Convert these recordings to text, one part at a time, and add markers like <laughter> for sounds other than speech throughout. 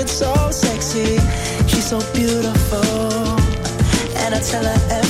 it's so sexy. She's so beautiful, and I tell her every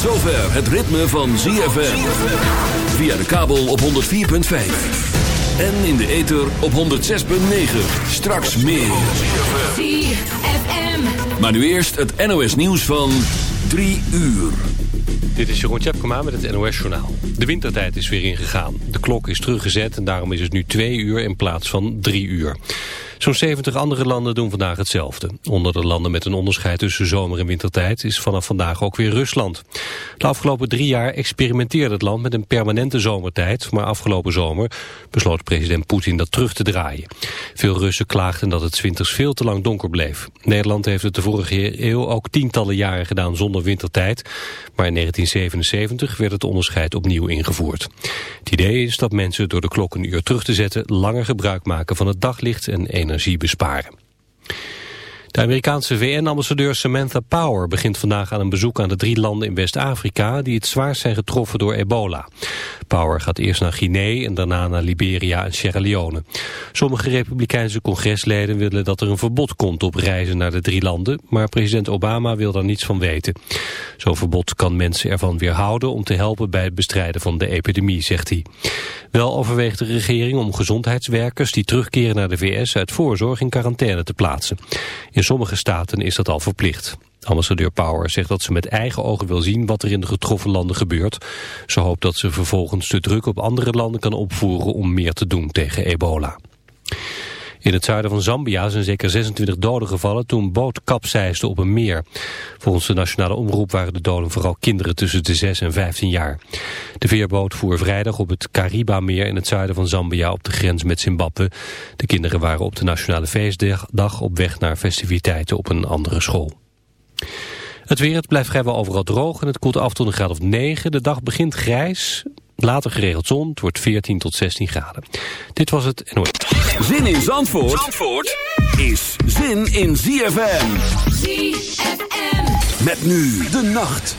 Tot zover het ritme van ZFM. Via de kabel op 104.5. En in de ether op 106.9. Straks meer. ZFM. Maar nu eerst het NOS nieuws van 3 uur. Dit is Jeroen Tjepkema met het NOS Journaal. De wintertijd is weer ingegaan. De klok is teruggezet en daarom is het nu twee uur in plaats van drie uur. Zo'n 70 andere landen doen vandaag hetzelfde. Onder de landen met een onderscheid tussen zomer- en wintertijd is vanaf vandaag ook weer Rusland. De afgelopen drie jaar experimenteerde het land met een permanente zomertijd, maar afgelopen zomer besloot president Poetin dat terug te draaien. Veel Russen klaagden dat het winters veel te lang donker bleef. Nederland heeft het de vorige eeuw ook tientallen jaren gedaan zonder wintertijd, maar in 1977 werd het onderscheid opnieuw ingevoerd. Het idee is dat mensen door de klok een uur terug te zetten langer gebruik maken van het daglicht en energie besparen. De Amerikaanse VN-ambassadeur Samantha Power begint vandaag aan een bezoek aan de drie landen in West-Afrika die het zwaarst zijn getroffen door ebola. Power gaat eerst naar Guinea en daarna naar Liberia en Sierra Leone. Sommige republikeinse congresleden willen dat er een verbod komt op reizen naar de drie landen, maar president Obama wil daar niets van weten. Zo'n verbod kan mensen ervan weerhouden om te helpen bij het bestrijden van de epidemie, zegt hij. Wel overweegt de regering om gezondheidswerkers die terugkeren naar de VS uit voorzorg in quarantaine te plaatsen. In sommige staten is dat al verplicht. Ambassadeur Power zegt dat ze met eigen ogen wil zien wat er in de getroffen landen gebeurt. Ze hoopt dat ze vervolgens de druk op andere landen kan opvoeren om meer te doen tegen ebola. In het zuiden van Zambia zijn zeker 26 doden gevallen toen een boot kapseisde op een meer. Volgens de nationale omroep waren de doden vooral kinderen tussen de 6 en 15 jaar. De veerboot voer vrijdag op het Caribameer in het zuiden van Zambia op de grens met Zimbabwe. De kinderen waren op de nationale feestdag op weg naar festiviteiten op een andere school. Het weer, het blijft vrijwel overal droog en het koelt af tot een graad of 9. De dag begint grijs, Later geregeld zon, het wordt 14 tot 16 graden. Dit was het NOS. Zin in Zandvoort, Zandvoort is zin in ZFM. ZFM. Met nu de nacht.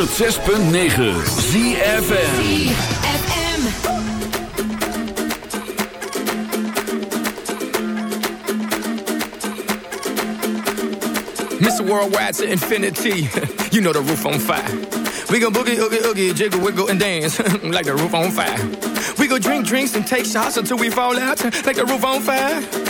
106.9 ZFN Mr. Worldwide to infinity. <laughs> you know the roof on fire. We go boogie, oogie, oogie, jiggle, wiggle, and dance <laughs> like the roof on fire. We go drink drinks and take shots until we fall out <laughs> like the roof on fire.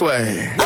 Way.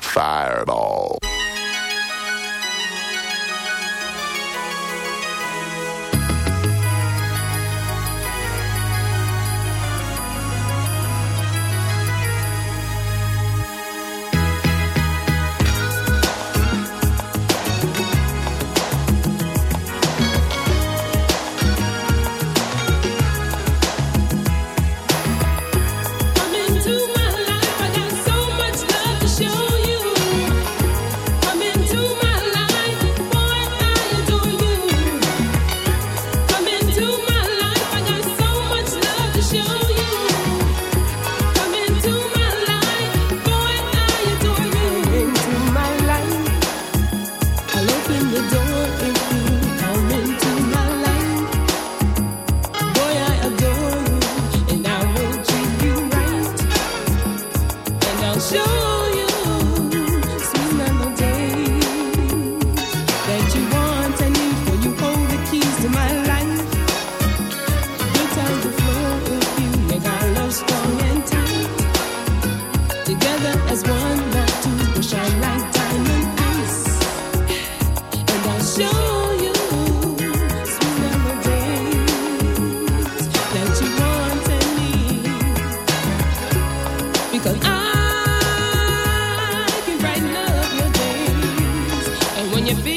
Five. you be.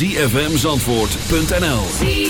www.zfmzandvoort.nl